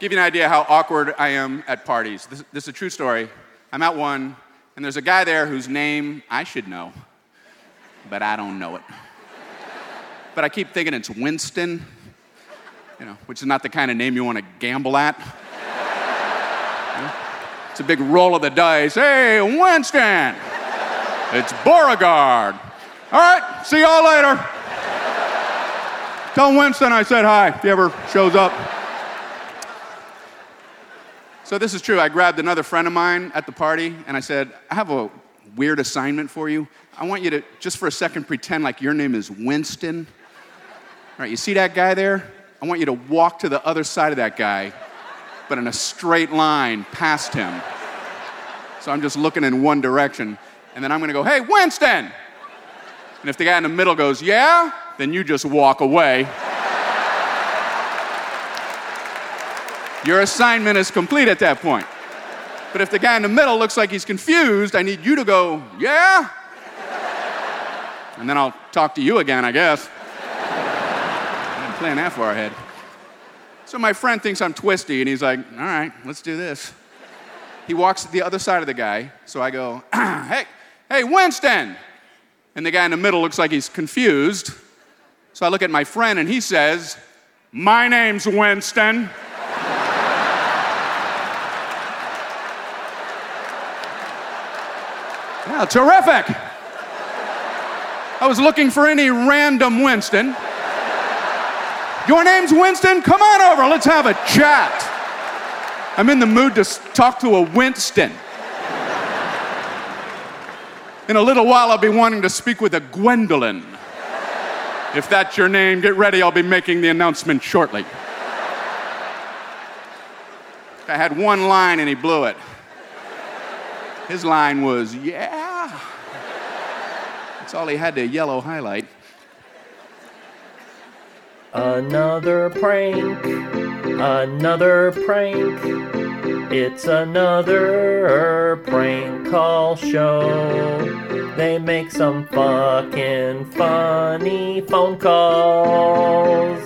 give you an idea how awkward I am at parties. This, this is a true story. I'm at one, and there's a guy there whose name I should know, but I don't know it. But I keep thinking it's Winston, you know, which is not the kind of name you want to gamble at. You know? It's a big roll of the dice. Hey, Winston! It's Beauregard. All right, see y'all later. Tell Winston I said hi if he ever shows up. So this is true. I grabbed another friend of mine at the party and I said, I have a weird assignment for you. I want you to, just for a second, pretend like your name is Winston. All right, you see that guy there? I want you to walk to the other side of that guy, but in a straight line past him. So I'm just looking in one direction. And then I'm gonna go, hey, Winston! And if the guy in the middle goes, yeah, then you just walk away. Your assignment is complete at that point. But if the guy in the middle looks like he's confused, I need you to go, yeah? And then I'll talk to you again, I guess. I didn't plan that far ahead. So my friend thinks I'm twisty, and he's like, all right, let's do this. He walks to the other side of the guy, so I go, hey, hey, Winston! And the guy in the middle looks like he's confused. So I look at my friend, and he says, my name's Winston. Terrific. I was looking for any random Winston. Your name's Winston? Come on over, let's have a chat. I'm in the mood to talk to a Winston. In a little while, I'll be wanting to speak with a Gwendolyn. If that's your name, get ready, I'll be making the announcement shortly. I had one line and he blew it. His line was, yeah. That's all he had to yellow highlight. Another prank, another prank. It's another prank call show. They make some fucking funny phone calls.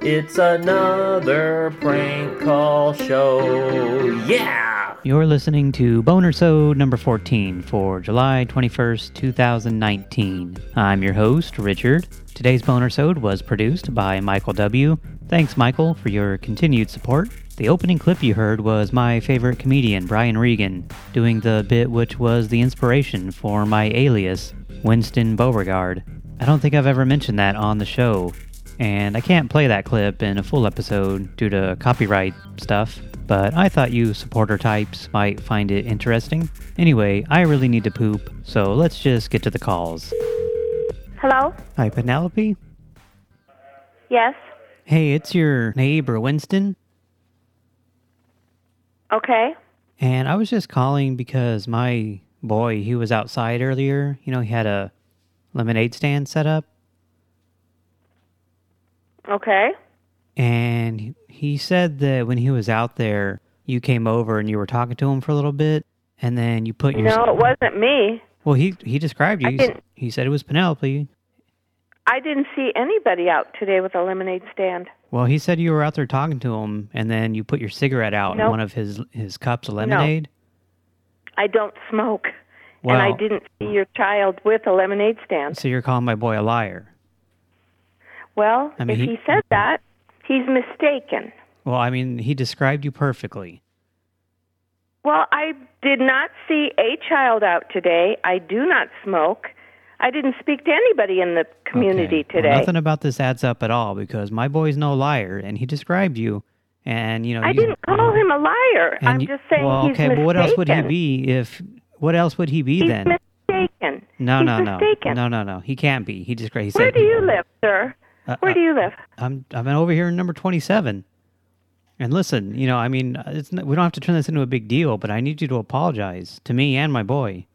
It's another prank call show. Yeah! You're listening to Boner So number 14 for July 21st, 2019. I'm your host, Richard. Today's Boner Sode was produced by Michael W. Thanks, Michael, for your continued support. The opening clip you heard was my favorite comedian, Brian Regan, doing the bit which was the inspiration for my alias, Winston Beauregard. I don't think I've ever mentioned that on the show, and I can't play that clip in a full episode due to copyright stuff but I thought you supporter types might find it interesting. Anyway, I really need to poop, so let's just get to the calls. Hello? Hi, Penelope? Yes? Hey, it's your neighbor, Winston. Okay. And I was just calling because my boy, he was outside earlier. You know, he had a lemonade stand set up. Okay. And he said that when he was out there, you came over and you were talking to him for a little bit, and then you put your... No, it wasn't me. Well, he he described you. He, he said it was Penelope. I didn't see anybody out today with a lemonade stand. Well, he said you were out there talking to him, and then you put your cigarette out in one of his his cups of lemonade. I don't smoke. and I didn't see your child with a lemonade stand. So you're calling my boy a liar. Well, I mean, if he- he said that, he's mistaken. Well, I mean, he described you perfectly. Well, I did not see a child out today. I do not smoke. I didn't speak to anybody in the community Okay. Well, today. nothing about this adds up at all because my boy's no liar, and he described you, and you know. I you- didn't call him a liar. I'm you- just saying Well, he's okay, but what else would he be if? What else would he be He's then? mistaken. No, he's no, no, mistaken. no, no, no. He can't be. He just he said. Where do you live, sir? Uh, Where uh, do you live? I'm I'm over here in number twenty seven. And listen, you know, I mean, it's not, we don't have to turn this into a big deal, but I need you to apologize to me and my boy.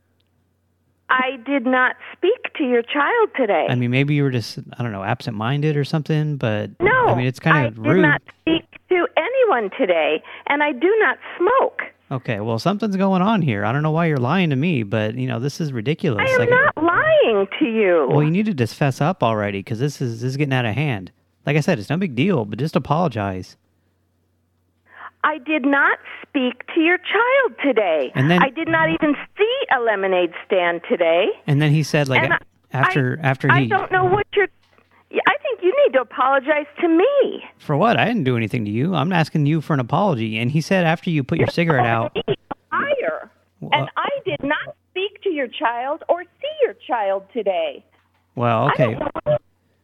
I did not speak to your child today. I mean, maybe you were just I don't know, absent minded or something, but no, I mean, it's kind of rude. I rude. did not speak to anyone today, and I do not smoke. Okay, well, something's going on here. I don't know why you're lying to me, but you know, this is ridiculous. I am Like- not lying to you. Well, you need to just fess up already because this is this is getting out of hand. Like I said, it's no big deal, but just apologize. I did not speak to your child today. And then- I did not even see a lemonade stand today. And then he said, like, I- after I, after I he I don't know what you're. I think you need to apologize to me. for what? I didn't do anything to you. I'm asking you for an apology. And he said after you put your cigarette out. Me, a liar. And I did not speak to your child or see your child today. Well, okay. don't know what you're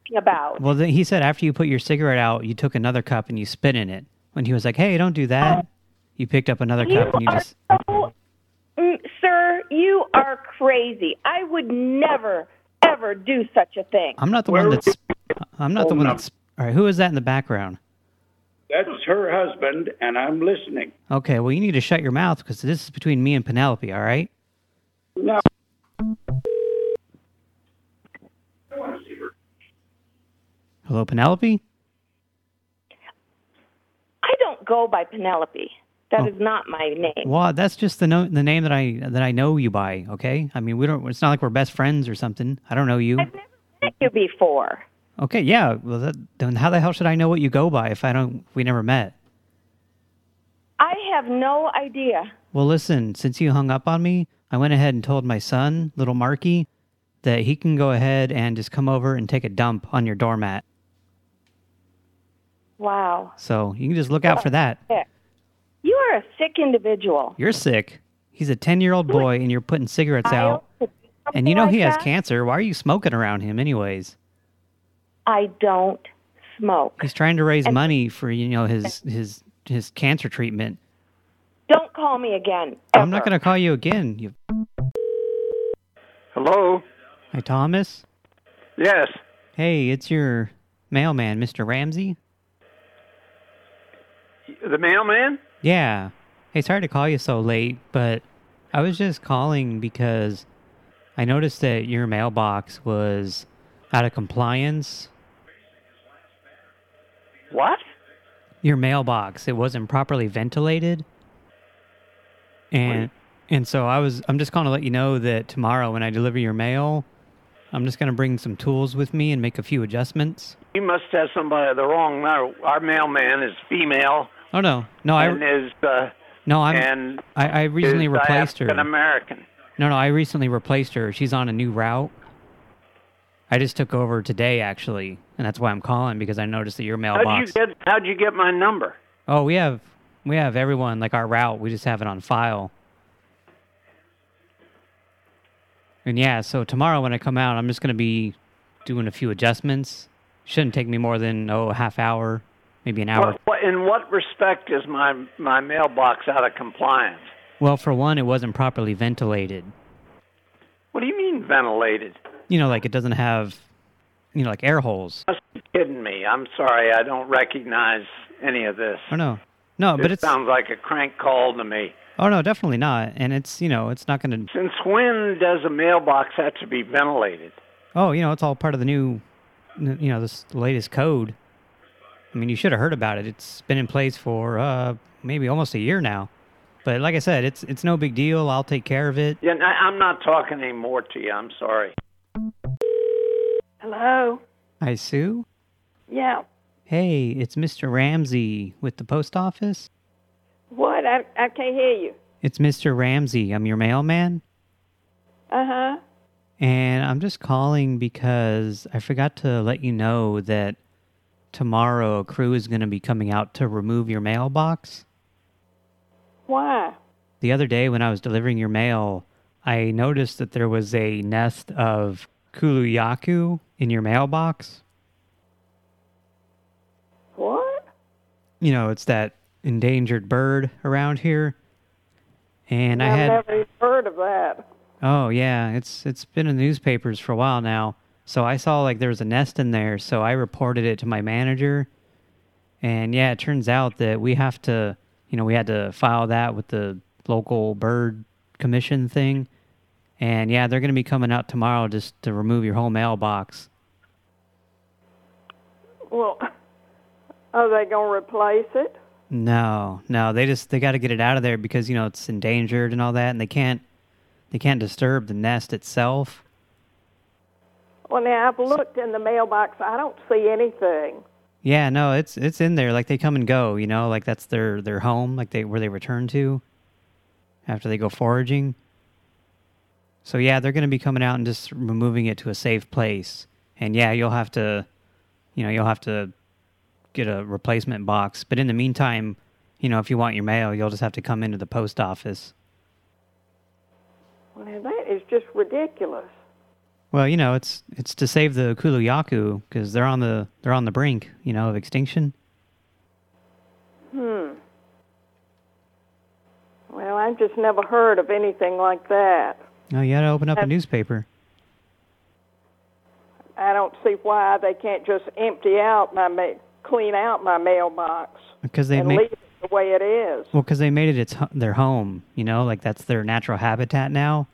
talking about. Well, then he said after you put your cigarette out, you took another cup and you spit in it. When he was like, "Hey, don't do that," you picked up another You cup and you just. so, Mm, sir, you are crazy. I would never, ever do such a thing. I'm not the one that's. I'm not the one that's. All right, who is that in the background? That's her husband, and I'm listening. Okay, well, you need to shut your mouth because this is between me and Penelope. All right. No. I want to see her. Hello, Penelope. I don't go by Penelope. That Oh. is not my name. Well, that's just the no, the name that I that I know you by. Okay. I mean, we don't. It's not like we're best friends or something. I don't know you. I've never met you before. Okay. Yeah. Well, that, then how the hell should I know what you go by if I don't? We never met. I have no idea. Well, listen, since you hung up on me, I went ahead and told my son, little Marky, that he can go ahead and just come over and take a dump on your doormat. Wow. So you can just look out for that. Sick. You are a sick individual. You're sick. He's a 10-year-old boy and you're putting cigarettes out. And you know like he has that? cancer. Why are you smoking around him anyways? I don't smoke. He's trying to raise And- money for, you know, his his his cancer treatment. Don't call me again. I'm not going to call you again. You, Hello? Hi, Thomas. Yes. Hey, it's your mailman, Mr. Ramsey. The mailman? Yeah. Hey, sorry to call you so late, but I was just calling because I noticed that your mailbox was out of compliance. What? Your mailbox, it wasn't properly ventilated. And and so I was I'm just going to let you know that tomorrow when I deliver your mail, I'm just going to bring some tools with me and make a few adjustments. You must have somebody the wrong. Our, our mailman is female Oh no. No, I is uh, no, I'm and I, I recently replaced her. An American. No, no, I recently replaced her. She's on a new route. I just took over today, actually, and that's why I'm calling because I noticed that your How'd you mailbox. get? How'd you get my number? Oh, we have we have everyone like our route. We just have it on file. And yeah, so tomorrow when I come out, I'm just going to be doing a few adjustments. Shouldn't take me more than oh a half hour, maybe an hour. What, in what respect is my my mailbox out of compliance? Well, for one, it wasn't properly ventilated. What do you mean ventilated? You know, like it doesn't have, you know, like air holes. You must be kidding me. I'm sorry, I don't recognize any of this. Oh no, no, but It sounds like a crank call to me. Oh no, definitely not. And it's you know it's not going to. Since when does a mailbox have to be ventilated? Oh, you know it's all part of the new, you know, this latest code. I mean, you should have heard about it. It's been in place for uh maybe almost a year now. But like I said, it's it's no big deal. I'll take care of it. Yeah, I'm not talking anymore to you. I'm sorry. Hello? Hi, Sue. Yeah. Hey, it's Mr. Ramsey with the post office. What? I, I can't hear you. It's Mr. Ramsey. I'm your mailman. Uh-huh. And I'm just calling because I forgot to let you know that tomorrow a crew is going to be coming out to remove your mailbox. Why? The other day when I was delivering your mail, I noticed that there was a nest of kuluyaku in your mailbox. What? You know, it's that endangered bird around here. And I I've had never even heard of that. Oh yeah, it's it's been in the newspapers for a while now. So I saw like there was a nest in there, so I reported it to my manager. And yeah, it turns out that we have to, you know, we had to file that with the local bird commission thing. And yeah, they're going to be coming out tomorrow just to remove your whole mailbox. Well, are they going to replace it? No, no, they just they got to get it out of there because you know it's endangered and all that, and they can't they can't disturb the nest itself. Well, now I've looked in the mailbox. I don't see anything. Yeah, no, it's it's in there. Like they come and go, you know, like that's their their home, like they where they return to after they go foraging. So yeah, they're going to be coming out and just removing it to a safe place. And yeah, you'll have to, you know, you'll have to get a replacement box. But in the meantime, you know, if you want your mail, you'll just have to come into the post office. Well, that is just ridiculous. Well, you know, it's it's to save the Kuluyaku because they're on the they're on the brink, you know, of extinction. Hmm. Well, I've just never heard of anything like that. Oh, you got to open up a newspaper. I don't see why they can't just empty out my ma- clean out my mailbox Because they and make it the way it is. well, because they made it its their home. You know, like that's their natural habitat now.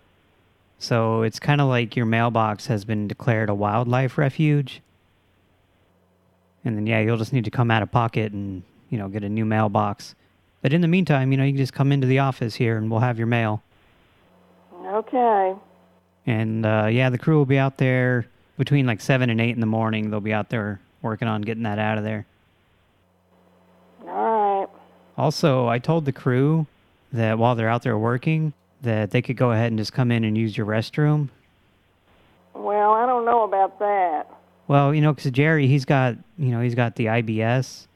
So it's kind of like your mailbox has been declared a wildlife refuge. And then yeah, you'll just need to come out of pocket and you know get a new mailbox. But in the meantime, you know, you can just come into the office here and we'll have your mail. Okay. And uh, yeah, the crew will be out there between like seven and eight in the morning. They'll be out there working on getting that out of there. All right. Also, I told the crew that while they're out there working, that they could go ahead and just come in and use your restroom. Well, I don't know about that. Well, you know, because Jerry, he's got, you know, he's got the IBS,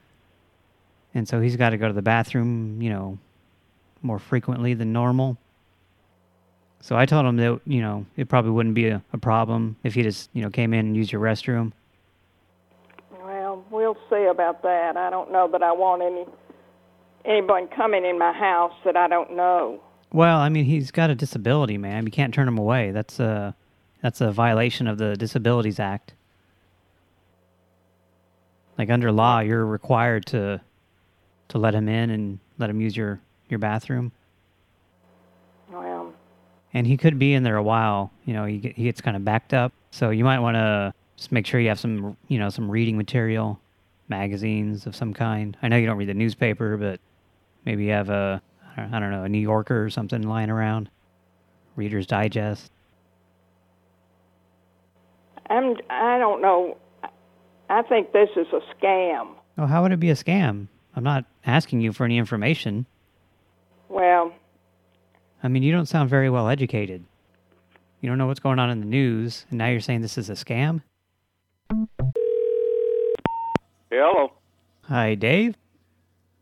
and so he's got to go to the bathroom, you know, more frequently than normal. So I told him that, you know, it probably wouldn't be a, a problem if he just, you know, came in and used your restroom. Well, we'll see about that. I don't know that I want any anyone coming in my house that I don't know. Well, I mean, he's got a disability, man. You can't turn him away. That's a that's a violation of the Disabilities Act. Like under law, you're required to to let him in and let him use your your bathroom. And he could be in there a while. You know, he he gets kind of backed up. So you might want to just make sure you have some, you know, some reading material, magazines of some kind. I know you don't read the newspaper, but maybe you have a, I don't know, a New Yorker or something lying around. Reader's Digest. I'm I don't know. I think this is a scam. Oh, how would it be a scam? I'm not asking you for any information. Well, I mean, you don't sound very well educated. You don't know what's going on in the news, and now you're saying this is a scam? Hello. Hi, Dave.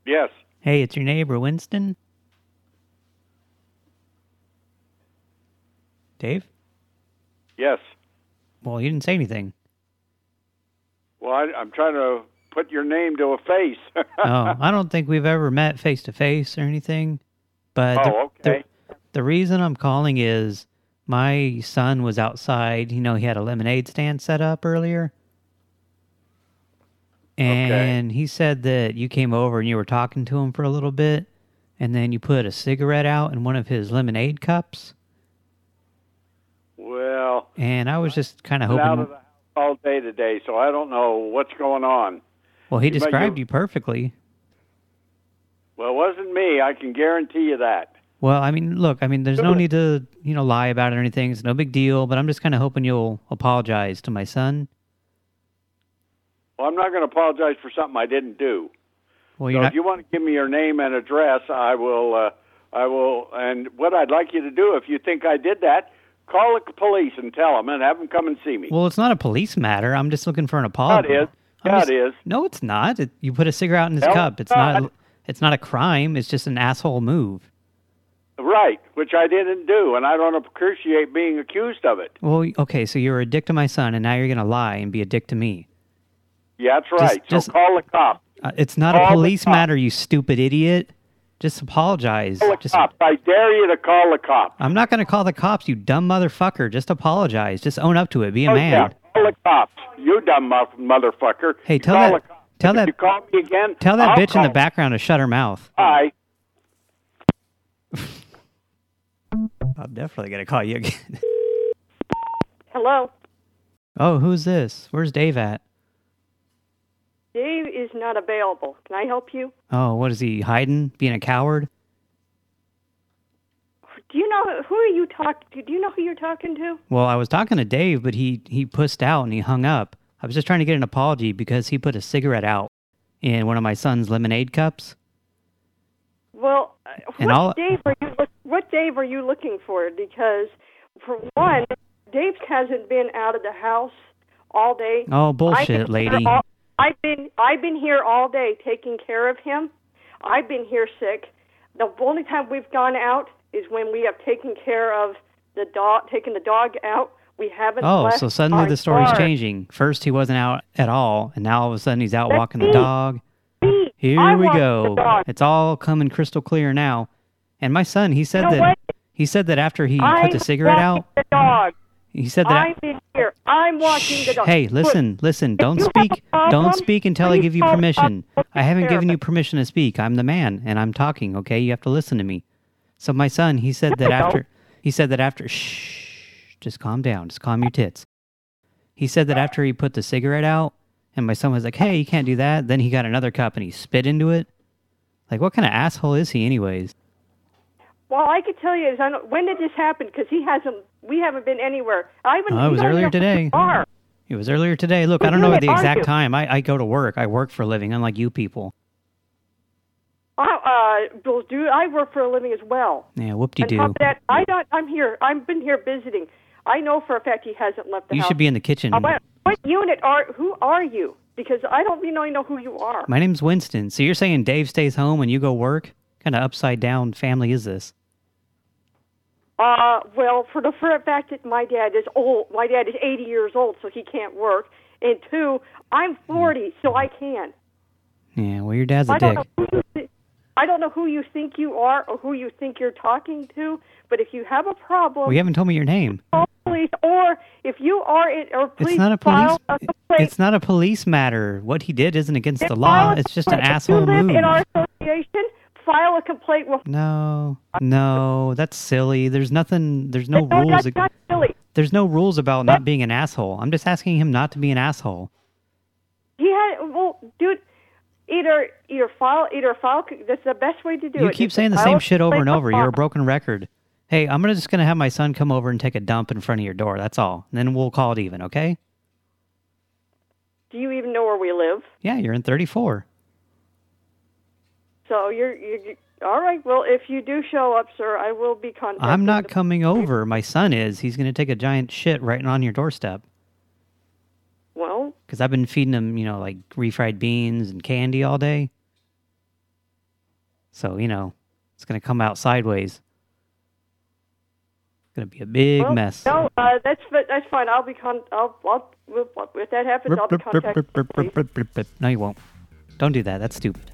Yes. Hey, it's your neighbor, Winston. Dave? Yes. Well, you didn't say anything. Well, I, I'm trying to put your name to a face. oh, I don't think we've ever met face to face or anything. But Oh, the, okay. The reason I'm calling is my son was outside. You know, he had a lemonade stand set up earlier. And he said that you came over and you were talking to him for a little bit, and then you put a cigarette out in one of his lemonade cups. well, And I was just kind of out hoping. of the house all day today, so I don't know what's going on. Well, he You described you- you perfectly. Well, it wasn't me. I can guarantee you that. Well, I mean, look, I mean, there's no need to, you know, lie about it or anything. It's no big deal, but I'm just kind of hoping you'll apologize to my son. Well, I'm not going to apologize for something I didn't do. Well, So you're if you want to give me your name and address, I will. Uh, I will. And what I'd like you to do, if you think I did that, call the police and tell them, and have them come and see me. well, it's not a police matter. I'm just looking for an Yeah, apology. it is. I'm Yeah, just- it is. No, it's not. It, you put a cigarette out in his cup. It's not. It's not a crime. It's just an asshole move. Right, which I didn't do, and I don't appreciate being accused of it. Well, okay, so you're a dick to my son, and now you're going to lie and be a dick to me. Yeah, that's right. just- so call the cop. Uh, it's not Call a police matter, you stupid idiot. Just apologize. Call the Just, cops. I dare you to call the cops. I'm not going to call the cops, you dumb motherfucker. Just apologize. Just own up to it. Be a Oh, man. yeah, call the cops. You dumb motherfucker. Hey, tell that- tell If that- You call me again. Tell that I'll bitch in the background to shut her mouth. Bye. I'm definitely going to call you again. hello. oh, who's this? Where's Dave at? Dave is not available. Can I help you? Oh, what is he, hiding? Being a coward? Do you know who are you talking to? Do you know who you're talking to? Well, I was talking to Dave, but he, he pussed out and he hung up. I was just trying to get an apology because he put a cigarette out in one of my son's lemonade cups. Well, uh, what all- Dave are you look, what Dave are you looking for? Because for one, Dave hasn't been out of the house all day. Oh, bullshit, lady. all- I've been I've been here all day taking care of him. I've been here sick. The only time we've gone out is when we have taken care of the dog, taken the dog out. We haven't. Oh, so suddenly the story's yard. changing. First he wasn't out at all, and now all of a sudden he's out That's walking the dog. Me, Here I we go. It's all coming crystal clear now. And my son, he said that what? he said that after he I'm put the cigarette out, The dog. he said that I'm in here. I'm walking the dog. Hey, listen, listen. Don't speak. problem, Don't speak until I give you permission. I haven't given you permission to speak. I'm the man, and I'm talking. Okay, you have to listen to me. So my son, he said that after he said that after shh, just calm down, just calm your tits. He said that after he put the cigarette out, and my son was like, "Hey, you can't do that." Then he got another cup and he spit into it. Like, what kind of asshole is he, anyways? Well, I could tell you is I don't, when did this happen? Because he hasn't. We haven't been anywhere. I even. Oh, it was earlier even know who today. you Are. It was earlier today. Look, I don't know the exact you? time. I, I go to work. I work for a living, unlike you people. I, uh, Bill, dude, I work for a living as well. Yeah, whoop-de-doo. that, I don't, I'm here. I've been here visiting. I know for a fact he hasn't left the You house. should be in the kitchen. Uh, what, what unit are? Who are you? Because I don't really know who you are. My name's Winston. So you're saying Dave stays home and you go work? Kind of upside down family is this? Uh, well, for the fact that my dad is old, my dad is 80 years old, so he can't work. And two, I'm 40, so I can. Yeah, well, your dad's a I dick. who you thi- I don't know who you think you are or who you think you're talking to, but if you have a problem, Well, you haven't told me your name. police, or if you are in, or please It's not a police. a. It's not a police matter. What he did isn't against the law. It's just an asshole if you live move. in our association, file a complaint with. No, no, that's silly. There's nothing. There's no No, rules. that's not silly. There's no rules about not being an asshole. I'm just asking him not to be an asshole. He had well, dude. Either either file either file. That's the best way to do You it. You keep saying the same shit over and over. You're a broken record. Hey, I'm gonna just gonna have my son come over and take a dump in front of your door. That's all. And then we'll call it even. Okay? Do you even know where we live? Yeah, you're in 34. So you're you you- all right. Well, if you do show up, sir, I will be contacting. I'm not coming over. My son is. He's gonna take a giant shit right on your doorstep. Well, Because I've been feeding him, you know, like refried beans and candy all day. So, you know, it's going to come out sideways. It's going to be a big well, mess. No, uh, that's that's fine. I'll be con. I'll, I'll if that happens, I'll be contacting. the. No, you won't. Don't do that. That's stupid.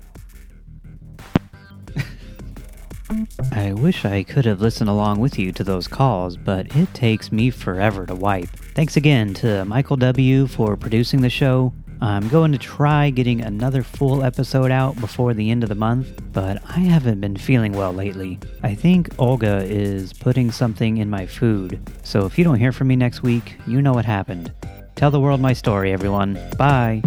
I wish I could have listened along with you to those calls, but it takes me forever to wipe. Thanks again to Michael W. for producing the show. I'm going to try getting another full episode out before the end of the month, but I haven't been feeling well lately. I think Olga is putting something in my food, so if you don't hear from me next week, you know what happened. Tell the world my story, everyone. Bye.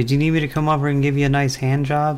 Did you need me to come over and give you a nice hand job?